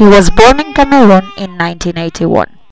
He was born in Cameroon in 1981.